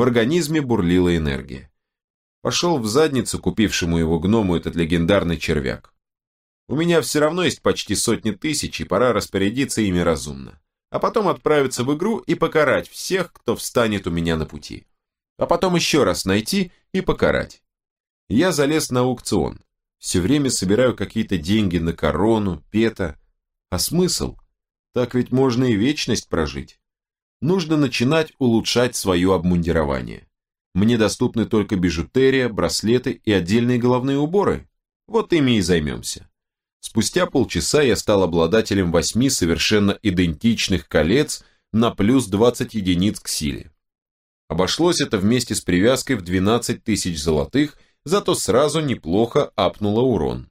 В организме бурлила энергия. Пошел в задницу купившему его гному этот легендарный червяк. У меня все равно есть почти сотни тысяч, и пора распорядиться ими разумно. А потом отправиться в игру и покарать всех, кто встанет у меня на пути. А потом еще раз найти и покарать. Я залез на аукцион. Все время собираю какие-то деньги на корону, пета. А смысл? Так ведь можно и вечность прожить. Нужно начинать улучшать свое обмундирование. Мне доступны только бижутерия, браслеты и отдельные головные уборы. Вот ими и займемся. Спустя полчаса я стал обладателем восьми совершенно идентичных колец на плюс 20 единиц к силе. Обошлось это вместе с привязкой в 12 тысяч золотых, зато сразу неплохо апнуло урон.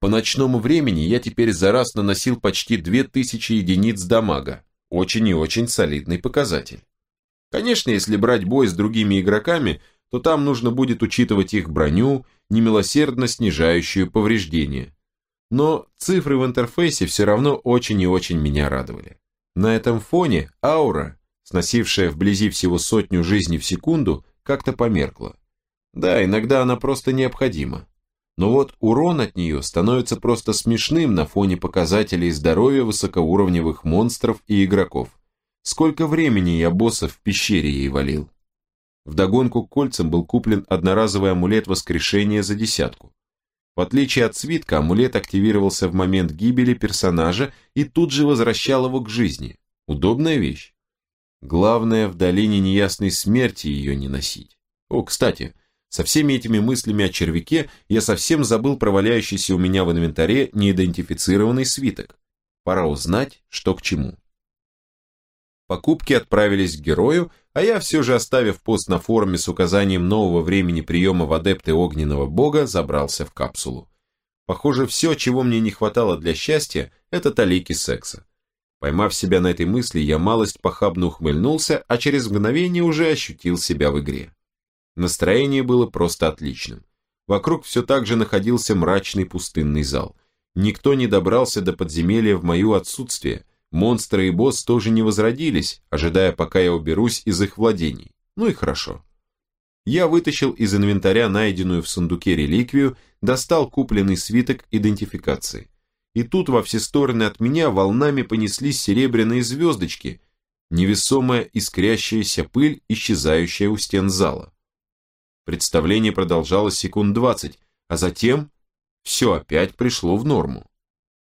По ночному времени я теперь за раз наносил почти 2000 единиц дамага, очень и очень солидный показатель. Конечно, если брать бой с другими игроками, то там нужно будет учитывать их броню, немилосердно снижающую повреждения. Но цифры в интерфейсе все равно очень и очень меня радовали. На этом фоне аура, сносившая вблизи всего сотню жизней в секунду, как-то померкла. Да, иногда она просто необходима. Но вот урон от нее становится просто смешным на фоне показателей здоровья высокоуровневых монстров и игроков. Сколько времени я босса в пещере ей валил. Вдогонку к кольцам был куплен одноразовый амулет воскрешения за десятку. В отличие от свитка, амулет активировался в момент гибели персонажа и тут же возвращал его к жизни. Удобная вещь. Главное, в долине неясной смерти ее не носить. О, кстати, со всеми этими мыслями о червяке я совсем забыл про валяющийся у меня в инвентаре неидентифицированный свиток. Пора узнать, что к чему. Покупки отправились к герою, а я все же, оставив пост на форуме с указанием нового времени приема в адепты огненного бога, забрался в капсулу. Похоже, все, чего мне не хватало для счастья, это талики секса. Поймав себя на этой мысли, я малость похабно ухмыльнулся, а через мгновение уже ощутил себя в игре. Настроение было просто отличным. Вокруг все так же находился мрачный пустынный зал. Никто не добрался до подземелья в мое отсутствие, Монстры и босс тоже не возродились, ожидая, пока я уберусь из их владений. Ну и хорошо. Я вытащил из инвентаря найденную в сундуке реликвию, достал купленный свиток идентификации. И тут во все стороны от меня волнами понеслись серебряные звездочки, невесомая искрящаяся пыль, исчезающая у стен зала. Представление продолжалось секунд двадцать, а затем все опять пришло в норму.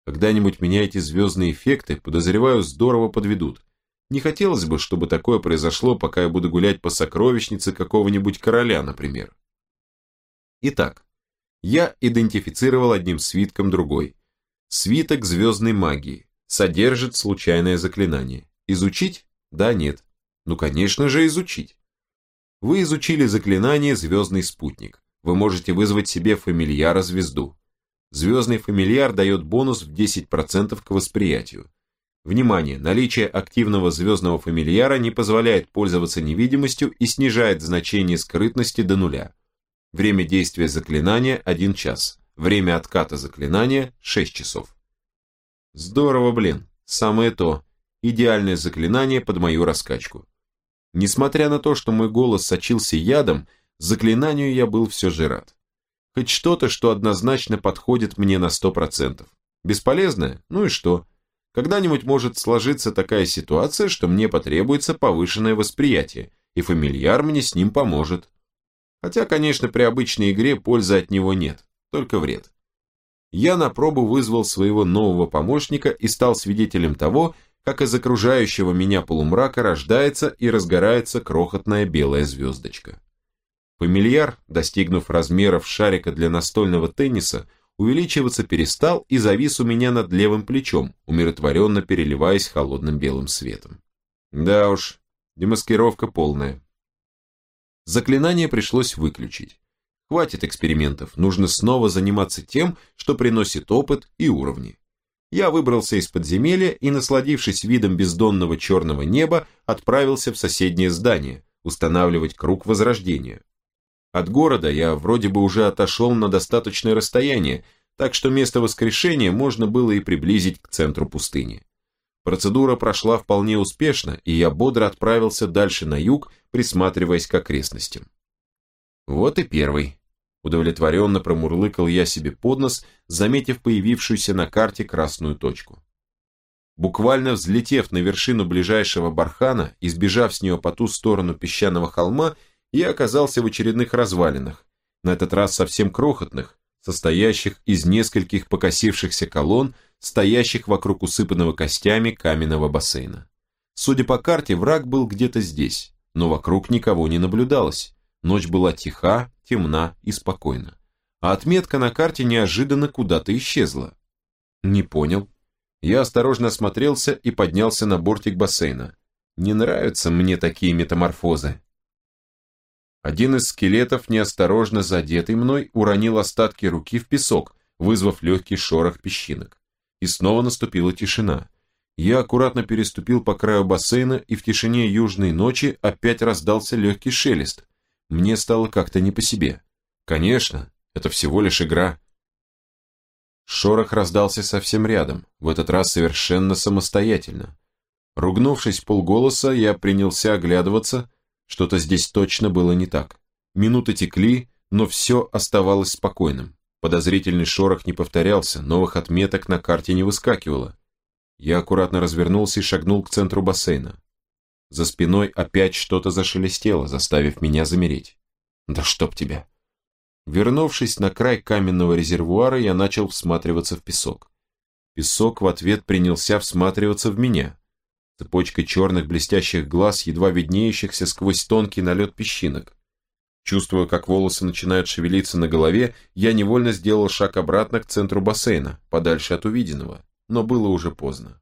Когда-нибудь меня эти звездные эффекты, подозреваю, здорово подведут. Не хотелось бы, чтобы такое произошло, пока я буду гулять по сокровищнице какого-нибудь короля, например. Итак, я идентифицировал одним свитком другой. Свиток звездной магии. Содержит случайное заклинание. Изучить? Да, нет. Ну, конечно же, изучить. Вы изучили заклинание «Звездный спутник». Вы можете вызвать себе фамильяра-звезду. Звездный фамильяр дает бонус в 10% к восприятию. Внимание, наличие активного звездного фамильяра не позволяет пользоваться невидимостью и снижает значение скрытности до нуля. Время действия заклинания – 1 час. Время отката заклинания – 6 часов. Здорово, блин. Самое то. Идеальное заклинание под мою раскачку. Несмотря на то, что мой голос сочился ядом, заклинанию я был все же рад. Хоть что-то, что однозначно подходит мне на сто процентов. Бесполезное? Ну и что? Когда-нибудь может сложиться такая ситуация, что мне потребуется повышенное восприятие, и фамильяр мне с ним поможет. Хотя, конечно, при обычной игре пользы от него нет, только вред. Я на пробу вызвал своего нового помощника и стал свидетелем того, как из окружающего меня полумрака рождается и разгорается крохотная белая звездочка. Фамильяр, достигнув размеров шарика для настольного тенниса, увеличиваться перестал и завис у меня над левым плечом, умиротворенно переливаясь холодным белым светом. Да уж, демаскировка полная. Заклинание пришлось выключить. Хватит экспериментов, нужно снова заниматься тем, что приносит опыт и уровни. Я выбрался из подземелья и, насладившись видом бездонного черного неба, отправился в соседнее здание, устанавливать круг возрождения. От города я вроде бы уже отошел на достаточное расстояние, так что место воскрешения можно было и приблизить к центру пустыни. Процедура прошла вполне успешно, и я бодро отправился дальше на юг, присматриваясь к окрестностям. Вот и первый. Удовлетворенно промурлыкал я себе под нос, заметив появившуюся на карте красную точку. Буквально взлетев на вершину ближайшего бархана и сбежав с нее по ту сторону песчаного холма, я оказался в очередных развалинах, на этот раз совсем крохотных, состоящих из нескольких покосившихся колонн, стоящих вокруг усыпанного костями каменного бассейна. Судя по карте, враг был где-то здесь, но вокруг никого не наблюдалось. Ночь была тиха, темна и спокойна. А отметка на карте неожиданно куда-то исчезла. Не понял. Я осторожно осмотрелся и поднялся на бортик бассейна. Не нравятся мне такие метаморфозы. Один из скелетов, неосторожно задетый мной, уронил остатки руки в песок, вызвав легкий шорох песчинок. И снова наступила тишина. Я аккуратно переступил по краю бассейна, и в тишине южной ночи опять раздался легкий шелест. Мне стало как-то не по себе. Конечно, это всего лишь игра. Шорох раздался совсем рядом, в этот раз совершенно самостоятельно. Ругнувшись полголоса, я принялся оглядываться, что-то здесь точно было не так. Минуты текли, но все оставалось спокойным. Подозрительный шорох не повторялся, новых отметок на карте не выскакивало. Я аккуратно развернулся и шагнул к центру бассейна. За спиной опять что-то зашелестело, заставив меня замереть. Да чтоб тебя. Вернувшись на край каменного резервуара, я начал всматриваться в песок. Песок в ответ принялся всматриваться в меня цепочкой черных блестящих глаз, едва виднеющихся сквозь тонкий налет песчинок. Чувствуя, как волосы начинают шевелиться на голове, я невольно сделал шаг обратно к центру бассейна, подальше от увиденного, но было уже поздно.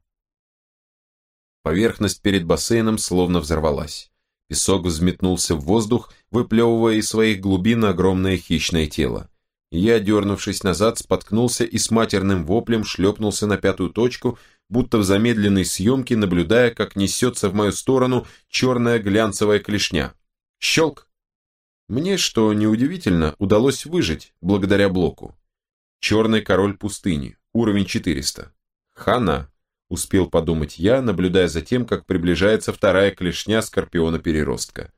Поверхность перед бассейном словно взорвалась. Песок взметнулся в воздух, выплевывая из своих глубин огромное хищное тело. Я, дернувшись назад, споткнулся и с матерным воплем шлепнулся на пятую точку, будто в замедленной съемке, наблюдая, как несется в мою сторону черная глянцевая клешня. Щелк! Мне, что неудивительно, удалось выжить благодаря блоку. Черный король пустыни, уровень 400. Хана, успел подумать я, наблюдая за тем, как приближается вторая клешня скорпиона-переростка.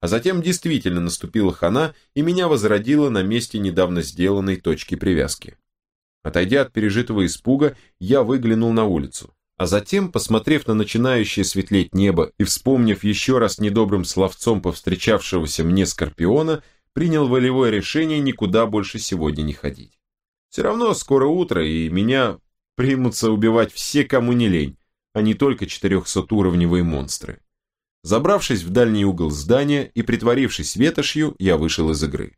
А затем действительно наступила хана, и меня возродило на месте недавно сделанной точки привязки. Отойдя от пережитого испуга, я выглянул на улицу. А затем, посмотрев на начинающее светлеть небо и вспомнив еще раз недобрым словцом повстречавшегося мне Скорпиона, принял волевое решение никуда больше сегодня не ходить. Все равно скоро утро, и меня примутся убивать все, кому не лень, а не только 400-уровневые монстры. Забравшись в дальний угол здания и притворившись ветошью, я вышел из игры.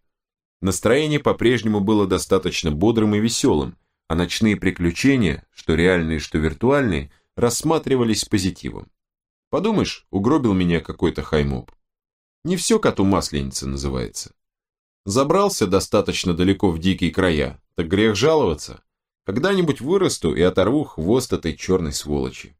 Настроение по-прежнему было достаточно бодрым и веселым, а ночные приключения, что реальные, что виртуальные, рассматривались позитивом. Подумаешь, угробил меня какой-то хаймоб. Не все коту масленица называется. Забрался достаточно далеко в дикие края, так грех жаловаться. Когда-нибудь вырасту и оторву хвост этой черной сволочи.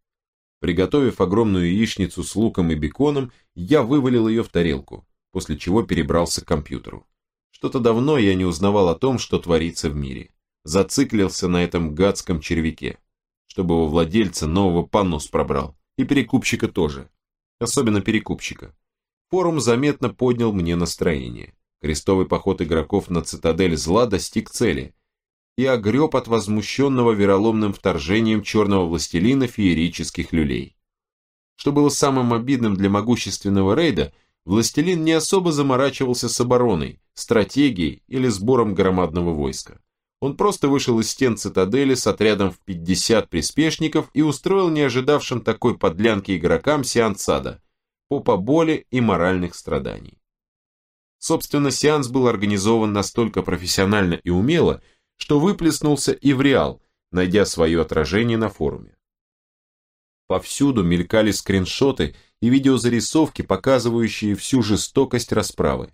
Приготовив огромную яичницу с луком и беконом, я вывалил ее в тарелку, после чего перебрался к компьютеру. Что-то давно я не узнавал о том, что творится в мире. Зациклился на этом гадском червяке, чтобы его владельца нового понос пробрал. И перекупщика тоже. Особенно перекупщика. Форум заметно поднял мне настроение. Крестовый поход игроков на цитадель зла достиг цели и огреб от возмущенного вероломным вторжением черного властелина феерических люлей. Что было самым обидным для могущественного рейда – властелин не особо заморачивался с обороной, стратегией или сбором громадного войска. Он просто вышел из стен цитадели с отрядом в 50 приспешников и устроил не ожидавшим такой подлянки игрокам сеанс ада, попа боли и моральных страданий. Собственно, сеанс был организован настолько профессионально и умело, что выплеснулся и в реал, найдя свое отражение на форуме. Повсюду мелькали скриншоты и видеозарисовки, показывающие всю жестокость расправы.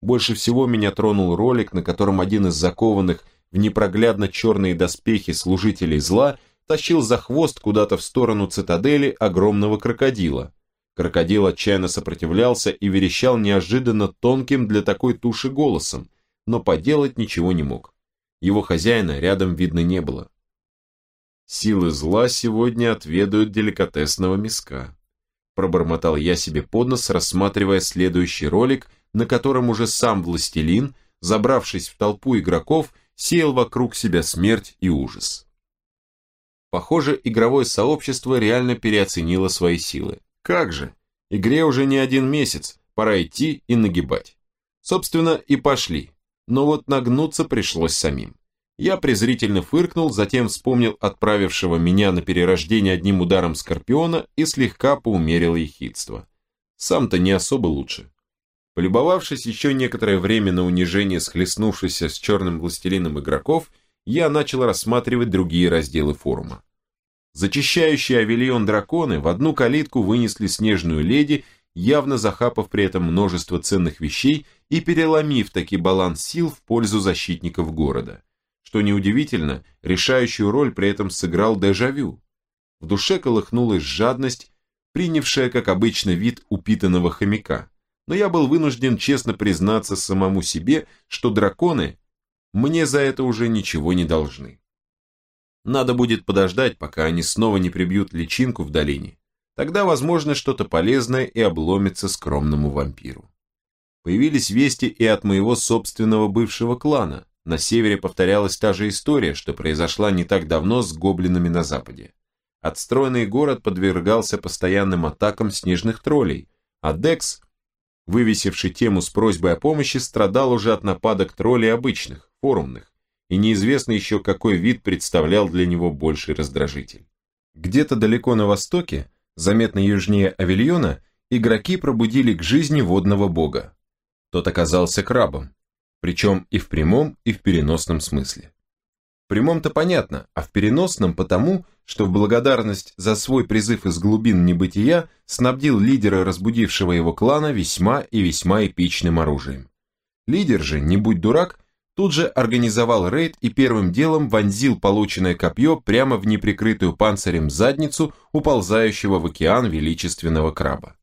Больше всего меня тронул ролик, на котором один из закованных в непроглядно черные доспехи служителей зла тащил за хвост куда-то в сторону цитадели огромного крокодила. Крокодил отчаянно сопротивлялся и верещал неожиданно тонким для такой туши голосом, но поделать ничего не мог. Его хозяина рядом видно не было. Силы зла сегодня отведают деликатесного миска. Пробормотал я себе под нос, рассматривая следующий ролик, на котором уже сам властелин, забравшись в толпу игроков, сеял вокруг себя смерть и ужас. Похоже, игровое сообщество реально переоценило свои силы. Как же, игре уже не один месяц, пора идти и нагибать. Собственно, и пошли, но вот нагнуться пришлось самим. Я презрительно фыркнул, затем вспомнил отправившего меня на перерождение одним ударом Скорпиона и слегка поумерил ехидство. Сам-то не особо лучше. Полюбовавшись еще некоторое время на унижение схлестнувшихся с черным властелином игроков, я начал рассматривать другие разделы форума. Зачищающие авильон драконы в одну калитку вынесли снежную леди, явно захапав при этом множество ценных вещей и переломив таки баланс сил в пользу защитников города. Что неудивительно, решающую роль при этом сыграл дежавю. В душе колыхнулась жадность, принявшая, как обычно, вид упитанного хомяка но я был вынужден честно признаться самому себе, что драконы мне за это уже ничего не должны. Надо будет подождать, пока они снова не прибьют личинку в долине. Тогда, возможно, что-то полезное и обломится скромному вампиру. Появились вести и от моего собственного бывшего клана. На севере повторялась та же история, что произошла не так давно с гоблинами на западе. Отстроенный город подвергался постоянным атакам снежных троллей, а Декс вывесивший тему с просьбой о помощи, страдал уже от нападок троллей обычных, форумных, и неизвестно еще какой вид представлял для него больший раздражитель. Где-то далеко на востоке, заметно южнее Авильона, игроки пробудили к жизни водного бога. Тот оказался крабом, причем и в прямом, и в переносном смысле. В прямом-то понятно, а в переносном потому, что в благодарность за свой призыв из глубин небытия снабдил лидера разбудившего его клана весьма и весьма эпичным оружием. Лидер же, не будь дурак, тут же организовал рейд и первым делом вонзил полученное копье прямо в неприкрытую панцирем задницу уползающего в океан величественного краба.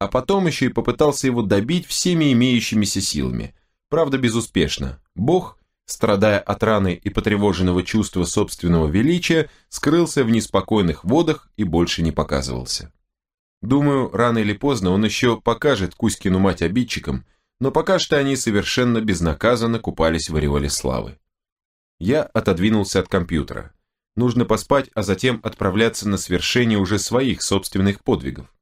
А потом еще и попытался его добить всеми имеющимися силами, правда безуспешно. Бог – страдая от раны и потревоженного чувства собственного величия, скрылся в неспокойных водах и больше не показывался. Думаю, рано или поздно он еще покажет Кузькину мать обидчикам, но пока что они совершенно безнаказанно купались в ореоле славы. Я отодвинулся от компьютера. Нужно поспать, а затем отправляться на свершение уже своих собственных подвигов.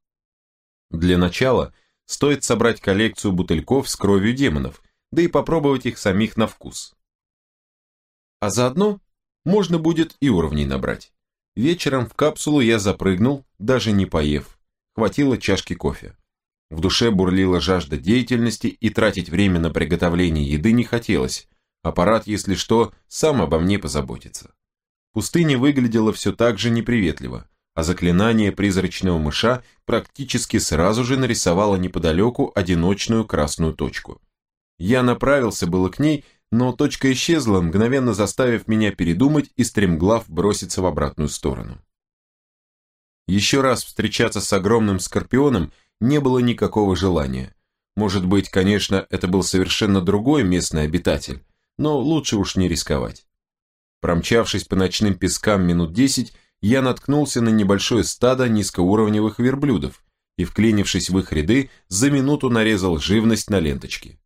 Для начала стоит собрать коллекцию бутыльков с кровью демонов, да и попробовать их самих на вкус. А заодно можно будет и уровней набрать. Вечером в капсулу я запрыгнул, даже не поев. Хватило чашки кофе. В душе бурлила жажда деятельности и тратить время на приготовление еды не хотелось. Аппарат, если что, сам обо мне позаботится. Пустыня выглядела все так же неприветливо, а заклинание призрачного мыша практически сразу же нарисовало неподалеку одиночную красную точку. Я направился было к ней, но точка исчезла, мгновенно заставив меня передумать и стремглав броситься в обратную сторону. Еще раз встречаться с огромным скорпионом не было никакого желания. Может быть, конечно, это был совершенно другой местный обитатель, но лучше уж не рисковать. Промчавшись по ночным пескам минут десять, я наткнулся на небольшое стадо низкоуровневых верблюдов и, вклинившись в их ряды, за минуту нарезал живность на ленточки.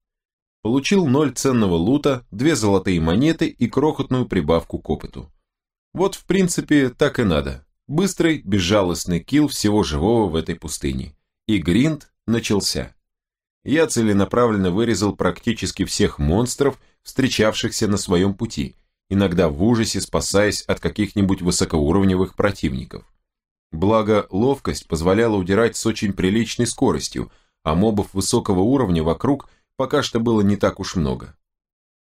Получил ноль ценного лута, две золотые монеты и крохотную прибавку к опыту. Вот в принципе так и надо. Быстрый, безжалостный килл всего живого в этой пустыне. И гринд начался. Я целенаправленно вырезал практически всех монстров, встречавшихся на своем пути, иногда в ужасе спасаясь от каких-нибудь высокоуровневых противников. Благо, ловкость позволяла удирать с очень приличной скоростью, а мобов высокого уровня вокруг пока что было не так уж много.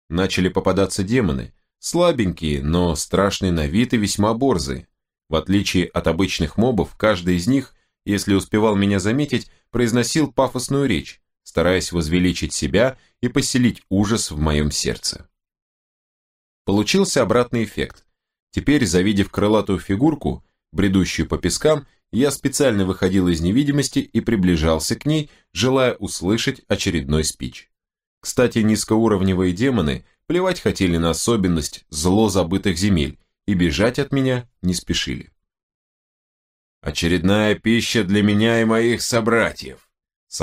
Начали попадаться демоны, слабенькие, но страшные на вид и весьма борзые. В отличие от обычных мобов, каждый из них, если успевал меня заметить, произносил пафосную речь, стараясь возвеличить себя и поселить ужас в моем сердце. Получился обратный эффект. Теперь, завидев крылатую фигурку, бредущую по пескам, я специально выходил из невидимости и приближался к ней, желая услышать очередной спич. Кстати, низкоуровневые демоны плевать хотели на особенность зло забытых земель и бежать от меня не спешили. «Очередная пища для меня и моих собратьев», с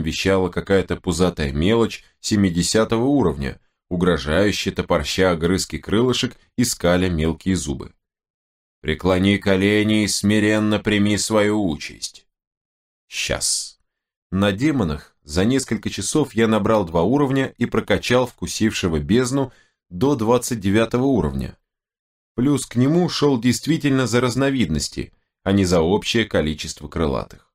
вещала какая-то пузатая мелочь 70 уровня, угрожающе топорща огрызки крылышек и скаля мелкие зубы. «Преклони колени и смиренно прими свою участь». «Сейчас». На демонах за несколько часов я набрал два уровня и прокачал вкусившего бездну до 29 уровня. Плюс к нему шел действительно за разновидности, а не за общее количество крылатых.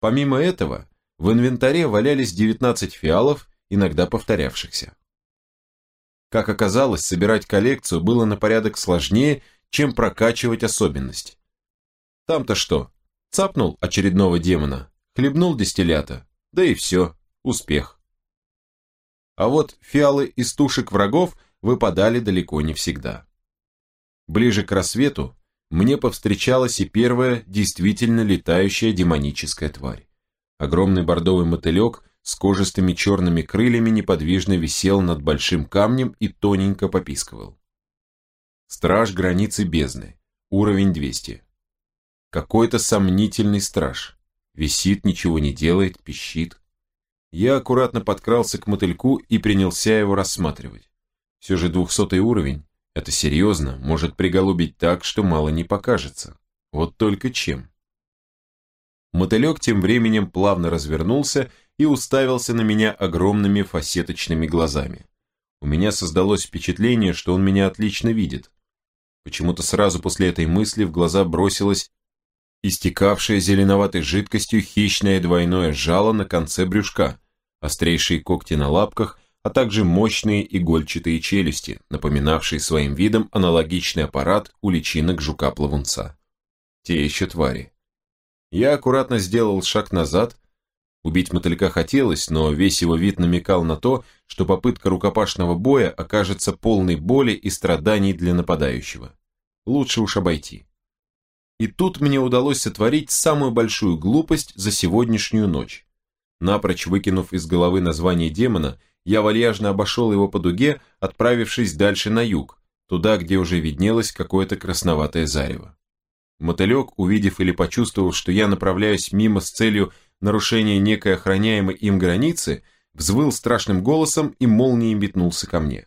Помимо этого, в инвентаре валялись 19 фиалов, иногда повторявшихся. Как оказалось, собирать коллекцию было на порядок сложнее, чем прокачивать особенность. Там-то что? Цапнул очередного демона, хлебнул дистиллята, да и все, успех. А вот фиалы из тушек врагов выпадали далеко не всегда. Ближе к рассвету мне повстречалась и первая действительно летающая демоническая тварь. Огромный бордовый мотылек с кожистыми черными крыльями неподвижно висел над большим камнем и тоненько попискивал. Страж границы бездны. Уровень 200. Какой-то сомнительный страж. Висит, ничего не делает, пищит. Я аккуратно подкрался к мотыльку и принялся его рассматривать. Все же двухсотый уровень. Это серьезно, может приголубить так, что мало не покажется. Вот только чем. Мотылек тем временем плавно развернулся и уставился на меня огромными фасеточными глазами. У меня создалось впечатление, что он меня отлично видит. Почему-то сразу после этой мысли в глаза бросилось истекавшее зеленоватой жидкостью хищное двойное жало на конце брюшка, острейшие когти на лапках, а также мощные игольчатые челюсти, напоминавшие своим видом аналогичный аппарат у личинок жука-плавунца. Те еще твари. Я аккуратно сделал шаг назад. Убить мотылька хотелось, но весь его вид намекал на то, что попытка рукопашного боя окажется полной боли и страданий для нападающего. Лучше уж обойти. И тут мне удалось сотворить самую большую глупость за сегодняшнюю ночь. Напрочь выкинув из головы название демона, я вальяжно обошел его по дуге, отправившись дальше на юг, туда, где уже виднелось какое-то красноватое зарево. Мотылек, увидев или почувствовав, что я направляюсь мимо с целью нарушения некой охраняемой им границы, взвыл страшным голосом и молнией метнулся ко мне.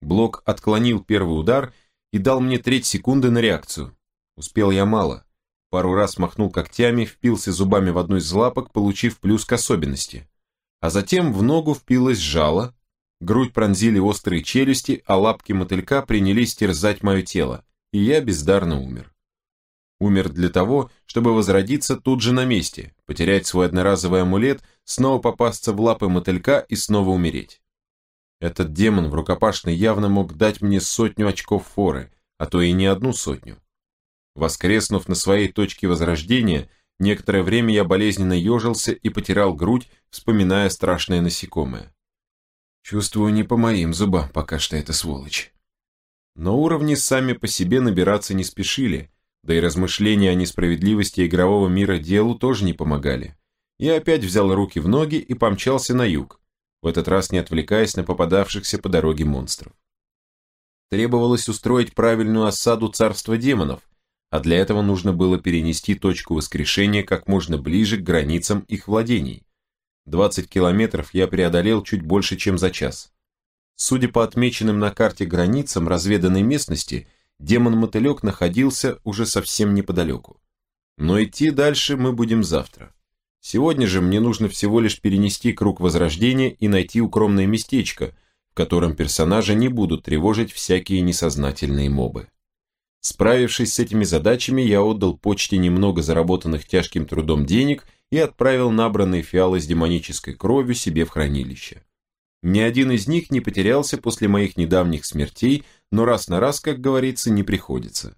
Блок отклонил первый удар и дал мне треть секунды на реакцию. Успел я мало. Пару раз махнул когтями, впился зубами в одну из лапок, получив плюс к особенности. А затем в ногу впилось жало, грудь пронзили острые челюсти, а лапки мотылька принялись терзать мое тело, и я бездарно умер. Умер для того, чтобы возродиться тут же на месте, потерять свой одноразовый амулет, снова попасться в лапы мотылька и снова умереть. Этот демон в рукопашной явно мог дать мне сотню очков форы, а то и не одну сотню. Воскреснув на своей точке возрождения, некоторое время я болезненно ежился и потирал грудь, вспоминая страшное насекомое. Чувствую, не по моим зубам пока что эта сволочь. Но уровни сами по себе набираться не спешили, да и размышления о несправедливости игрового мира делу тоже не помогали. Я опять взял руки в ноги и помчался на юг, в этот раз не отвлекаясь на попадавшихся по дороге монстров. Требовалось устроить правильную осаду царства демонов, а для этого нужно было перенести точку воскрешения как можно ближе к границам их владений. 20 километров я преодолел чуть больше, чем за час. Судя по отмеченным на карте границам разведанной местности – демон-мотылек находился уже совсем неподалеку. Но идти дальше мы будем завтра. Сегодня же мне нужно всего лишь перенести круг возрождения и найти укромное местечко, в котором персонажа не будут тревожить всякие несознательные мобы. Справившись с этими задачами, я отдал почте немного заработанных тяжким трудом денег и отправил набранные фиалы с демонической кровью себе в хранилище. Ни один из них не потерялся после моих недавних смертей, но раз на раз, как говорится, не приходится.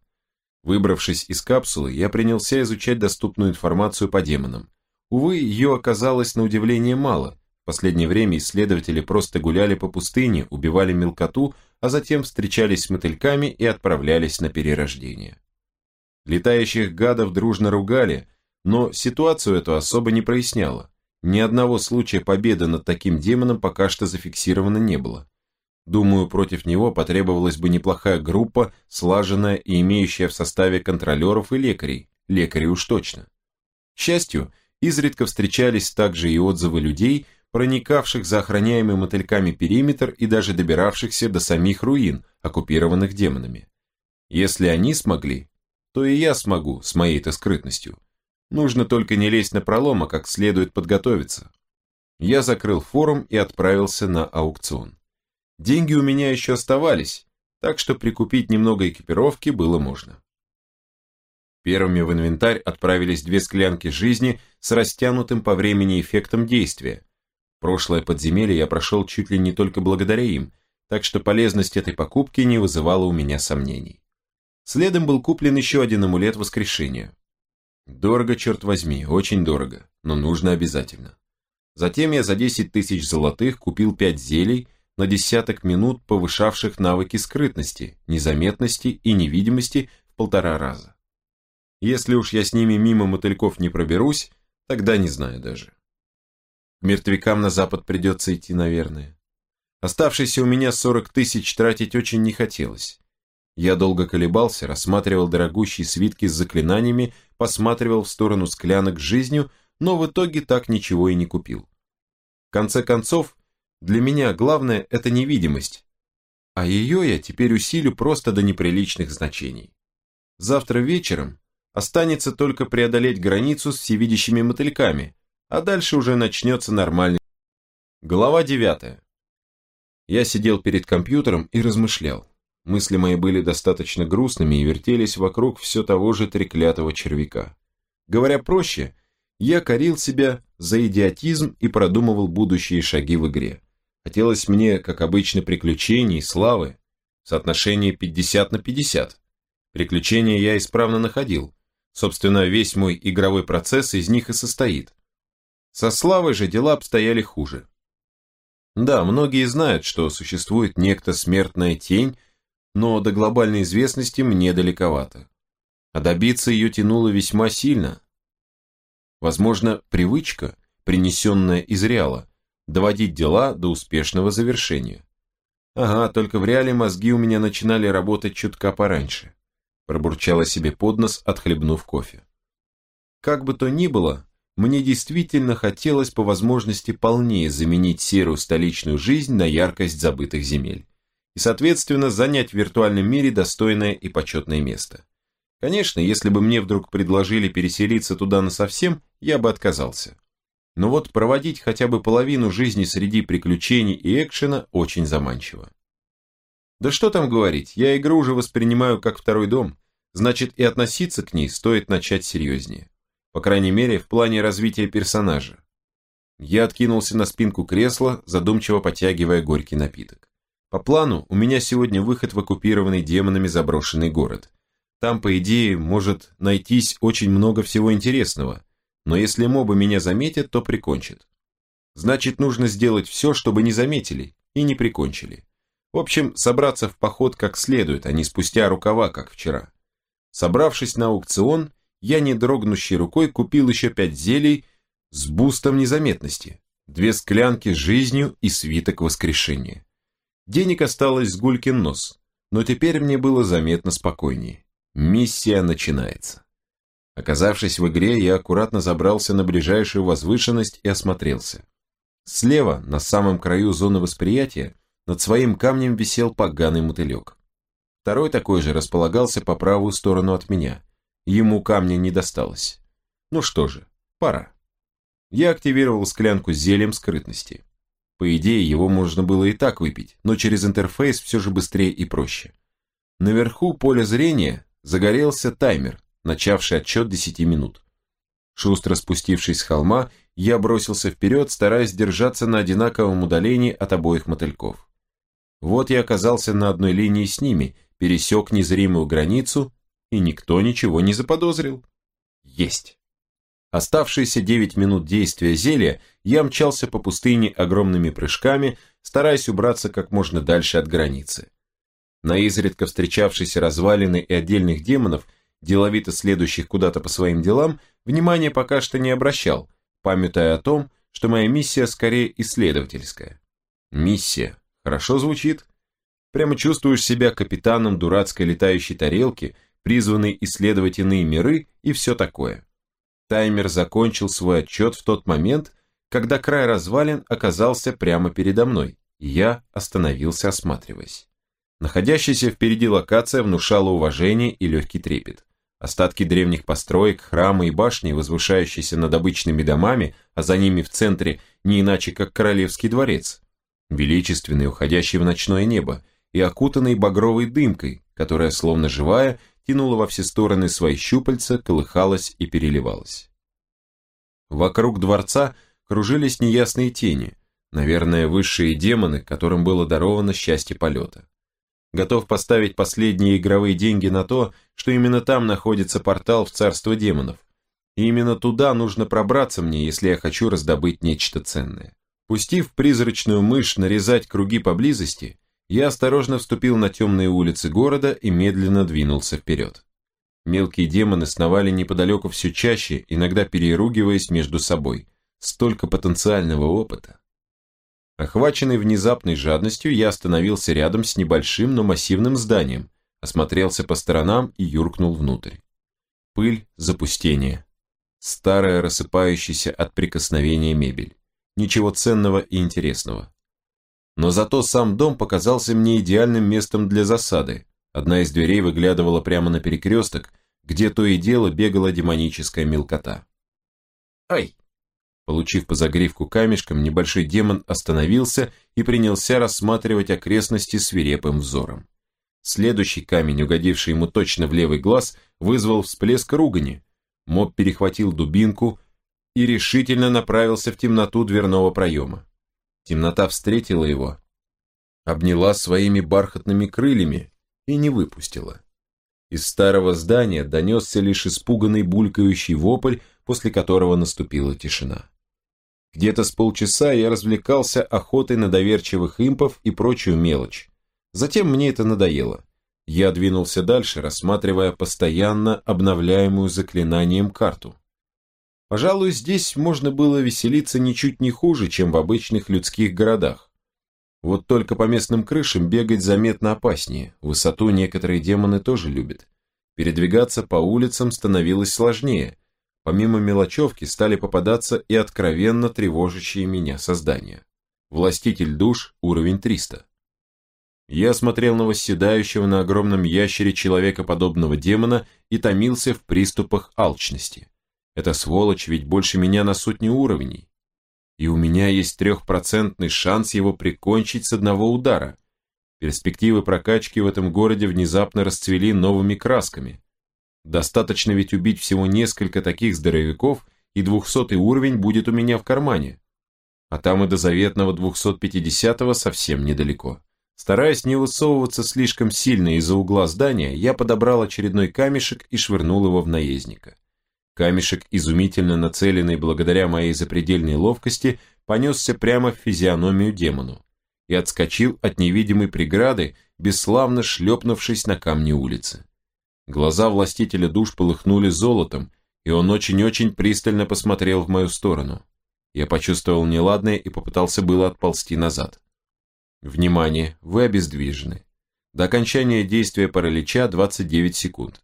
Выбравшись из капсулы, я принялся изучать доступную информацию по демонам. Увы, ее оказалось на удивление мало. Последнее время исследователи просто гуляли по пустыне, убивали мелкоту, а затем встречались с мотыльками и отправлялись на перерождение. Летающих гадов дружно ругали, но ситуацию эту особо не проясняло. Ни одного случая победы над таким демоном пока что зафиксировано не было. Думаю, против него потребовалась бы неплохая группа, слаженная и имеющая в составе контролеров и лекарей, лекарей уж точно. К счастью, изредка встречались также и отзывы людей, проникавших за охраняемый мотыльками периметр и даже добиравшихся до самих руин, оккупированных демонами. Если они смогли, то и я смогу с моей-то скрытностью. Нужно только не лезть на пролом, а как следует подготовиться. Я закрыл форум и отправился на аукцион. Деньги у меня еще оставались, так что прикупить немного экипировки было можно. Первыми в инвентарь отправились две склянки жизни с растянутым по времени эффектом действия. Прошлое подземелье я прошел чуть ли не только благодаря им, так что полезность этой покупки не вызывала у меня сомнений. Следом был куплен еще один амулет воскрешения. Дорого, черт возьми, очень дорого, но нужно обязательно. Затем я за 10 тысяч золотых купил 5 зелий, на десяток минут повышавших навыки скрытности, незаметности и невидимости в полтора раза. Если уж я с ними мимо мотыльков не проберусь, тогда не знаю даже. Мертвякам на запад придется идти, наверное. Оставшиеся у меня 40 тысяч тратить очень не хотелось. Я долго колебался, рассматривал дорогущие свитки с заклинаниями, посматривал в сторону склянок с жизнью, но в итоге так ничего и не купил. В конце концов, для меня главное – это невидимость, а ее я теперь усилю просто до неприличных значений. Завтра вечером останется только преодолеть границу с всевидящими мотыльками, а дальше уже начнется нормальный. Глава 9. Я сидел перед компьютером и размышлял. Мысли мои были достаточно грустными и вертелись вокруг все того же треклятого червяка. Говоря проще, я корил себя за идиотизм и продумывал будущие шаги в игре. Хотелось мне, как обычно, приключений, славы, соотношение 50 на 50. Приключения я исправно находил. Собственно, весь мой игровой процесс из них и состоит. Со славой же дела обстояли хуже. Да, многие знают, что существует некто смертная тень, но до глобальной известности мне далековато. А добиться ее тянуло весьма сильно. Возможно, привычка, принесенная из Реала, доводить дела до успешного завершения. Ага, только в реале мозги у меня начинали работать чутка пораньше. Пробурчала себе под нос, отхлебнув кофе. Как бы то ни было, мне действительно хотелось по возможности полнее заменить серую столичную жизнь на яркость забытых земель. И, соответственно, занять в виртуальном мире достойное и почетное место. Конечно, если бы мне вдруг предложили переселиться туда насовсем, я бы отказался. Но вот проводить хотя бы половину жизни среди приключений и экшена очень заманчиво. Да что там говорить, я игру уже воспринимаю как второй дом, значит и относиться к ней стоит начать серьезнее. По крайней мере, в плане развития персонажа. Я откинулся на спинку кресла, задумчиво потягивая горький напиток. По плану, у меня сегодня выход в оккупированный демонами заброшенный город. Там, по идее, может найтись очень много всего интересного, но если мобы меня заметят, то прикончат. Значит, нужно сделать все, чтобы не заметили и не прикончили. В общем, собраться в поход как следует, а не спустя рукава, как вчера. Собравшись на аукцион, я не дрогнущей рукой купил еще пять зелий с бустом незаметности, две склянки с жизнью и свиток воскрешения. Денег осталось с гулькин нос, но теперь мне было заметно спокойнее. Миссия начинается. Оказавшись в игре, я аккуратно забрался на ближайшую возвышенность и осмотрелся. Слева, на самом краю зоны восприятия, над своим камнем висел поганый мотылек. Второй такой же располагался по правую сторону от меня. Ему камня не досталось. Ну что же, пора. Я активировал склянку с зельем скрытности. По идее, его можно было и так выпить, но через интерфейс все же быстрее и проще. Наверху поля зрения загорелся таймер, начавший отчет 10 минут. Шустро спустившись с холма, я бросился вперед, стараясь держаться на одинаковом удалении от обоих мотыльков. Вот я оказался на одной линии с ними, пересек незримую границу, и никто ничего не заподозрил. Есть. Оставшиеся 9 минут действия зелья я мчался по пустыне огромными прыжками, стараясь убраться как можно дальше от границы. На изредка встречавшиеся развалины и отдельных демонов – деловито следующих куда-то по своим делам, внимания пока что не обращал, памятая о том, что моя миссия скорее исследовательская. Миссия. Хорошо звучит. Прямо чувствуешь себя капитаном дурацкой летающей тарелки, призванной исследовать иные миры и все такое. Таймер закончил свой отчет в тот момент, когда край развалин оказался прямо передо мной, и я остановился, осматриваясь. Находящаяся впереди локация внушала уважение и легкий трепет. Остатки древних построек, храмы и башни, возвышающиеся над обычными домами, а за ними в центре не иначе как королевский дворец. Величественный, уходящий в ночное небо, и окутанный багровой дымкой, которая, словно живая, тянула во все стороны свои щупальца, колыхалась и переливалась. Вокруг дворца кружились неясные тени, наверное, высшие демоны, которым было даровано счастье полета готов поставить последние игровые деньги на то, что именно там находится портал в царство демонов. И именно туда нужно пробраться мне, если я хочу раздобыть нечто ценное. Пустив призрачную мышь нарезать круги поблизости, я осторожно вступил на темные улицы города и медленно двинулся вперед. Мелкие демоны сновали неподалеку все чаще, иногда переругиваясь между собой. Столько потенциального опыта. Охваченный внезапной жадностью, я остановился рядом с небольшим, но массивным зданием, осмотрелся по сторонам и юркнул внутрь. Пыль, запустение. Старая, рассыпающаяся от прикосновения мебель. Ничего ценного и интересного. Но зато сам дом показался мне идеальным местом для засады. Одна из дверей выглядывала прямо на перекресток, где то и дело бегала демоническая мелкота. «Ай!» Получив по загривку камешком, небольшой демон остановился и принялся рассматривать окрестности свирепым взором. Следующий камень, угодивший ему точно в левый глаз, вызвал всплеск ругани. Моб перехватил дубинку и решительно направился в темноту дверного проема. Темнота встретила его, обняла своими бархатными крыльями и не выпустила. Из старого здания донесся лишь испуганный булькающий вопль, после которого наступила тишина. Где-то с полчаса я развлекался охотой на доверчивых импов и прочую мелочь. Затем мне это надоело. Я двинулся дальше, рассматривая постоянно обновляемую заклинанием карту. Пожалуй, здесь можно было веселиться ничуть не хуже, чем в обычных людских городах. Вот только по местным крышам бегать заметно опаснее, высоту некоторые демоны тоже любят. Передвигаться по улицам становилось сложнее, Помимо мелочевки стали попадаться и откровенно тревожащие меня создания. Властитель душ, уровень 300. Я смотрел на восседающего на огромном ящере человекоподобного демона и томился в приступах алчности. Эта сволочь ведь больше меня на сотни уровней. И у меня есть трехпроцентный шанс его прикончить с одного удара. Перспективы прокачки в этом городе внезапно расцвели новыми красками. Достаточно ведь убить всего несколько таких здоровяков, и двухсотый уровень будет у меня в кармане. А там и до заветного 250-го совсем недалеко. Стараясь не высовываться слишком сильно из-за угла здания, я подобрал очередной камешек и швырнул его в наездника. Камешек, изумительно нацеленный благодаря моей запредельной ловкости, понесся прямо в физиономию демону и отскочил от невидимой преграды, бесславно шлепнувшись на камни улицы. Глаза властителя душ полыхнули золотом, и он очень-очень пристально посмотрел в мою сторону. Я почувствовал неладное и попытался было отползти назад. Внимание, вы обездвижены. До окончания действия паралича 29 секунд.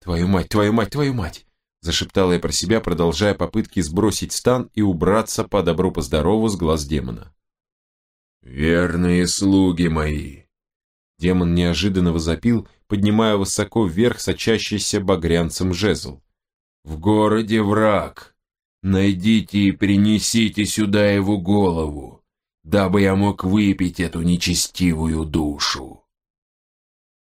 Твою мать, твою мать, твою мать! Зашептал я про себя, продолжая попытки сбросить стан и убраться по добру-поздорову с глаз демона. «Верные слуги мои!» Демон неожиданно возопил, поднимая высоко вверх сочащийся багрянцем жезл. «В городе враг. Найдите и принесите сюда его голову, дабы я мог выпить эту нечестивую душу».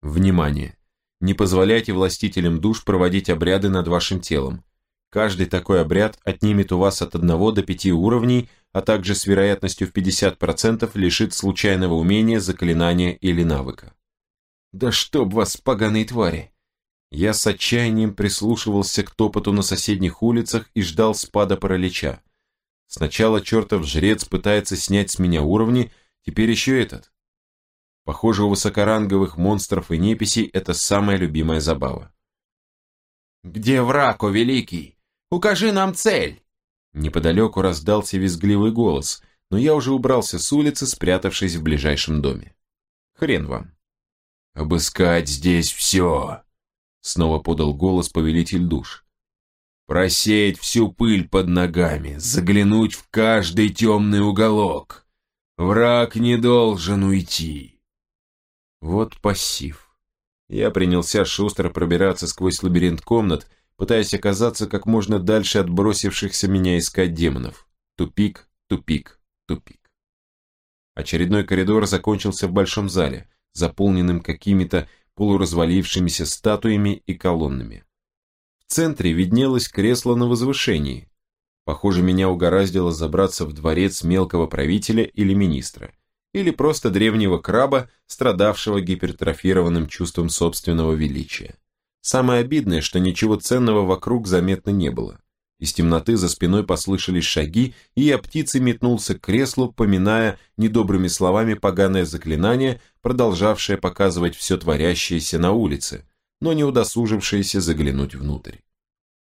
Внимание! Не позволяйте властителям душ проводить обряды над вашим телом. Каждый такой обряд отнимет у вас от 1 до 5 уровней, а также с вероятностью в 50% лишит случайного умения, заклинания или навыка. Да чтоб вас, поганые твари! Я с отчаянием прислушивался к топоту на соседних улицах и ждал спада паралича. Сначала чертов жрец пытается снять с меня уровни, теперь еще этот. Похоже, у высокоранговых монстров и неписей это самая любимая забава. «Где враг, о великий? Укажи нам цель!» Неподалеку раздался визгливый голос, но я уже убрался с улицы, спрятавшись в ближайшем доме. Хрен вам. «Обыскать здесь все!» Снова подал голос повелитель душ. «Просеять всю пыль под ногами, заглянуть в каждый темный уголок. Враг не должен уйти!» Вот пассив. Я принялся шустро пробираться сквозь лабиринт комнат, пытаясь оказаться как можно дальше от бросившихся меня искать демонов. Тупик, тупик, тупик. Очередной коридор закончился в большом зале, заполненным какими-то полуразвалившимися статуями и колоннами. В центре виднелось кресло на возвышении. Похоже, меня угораздило забраться в дворец мелкого правителя или министра, или просто древнего краба, страдавшего гипертрофированным чувством собственного величия. Самое обидное, что ничего ценного вокруг заметно не было. Из темноты за спиной послышались шаги, и я птицей метнулся к креслу, поминая недобрыми словами поганое заклинание, продолжавшее показывать все творящееся на улице, но не удосужившееся заглянуть внутрь.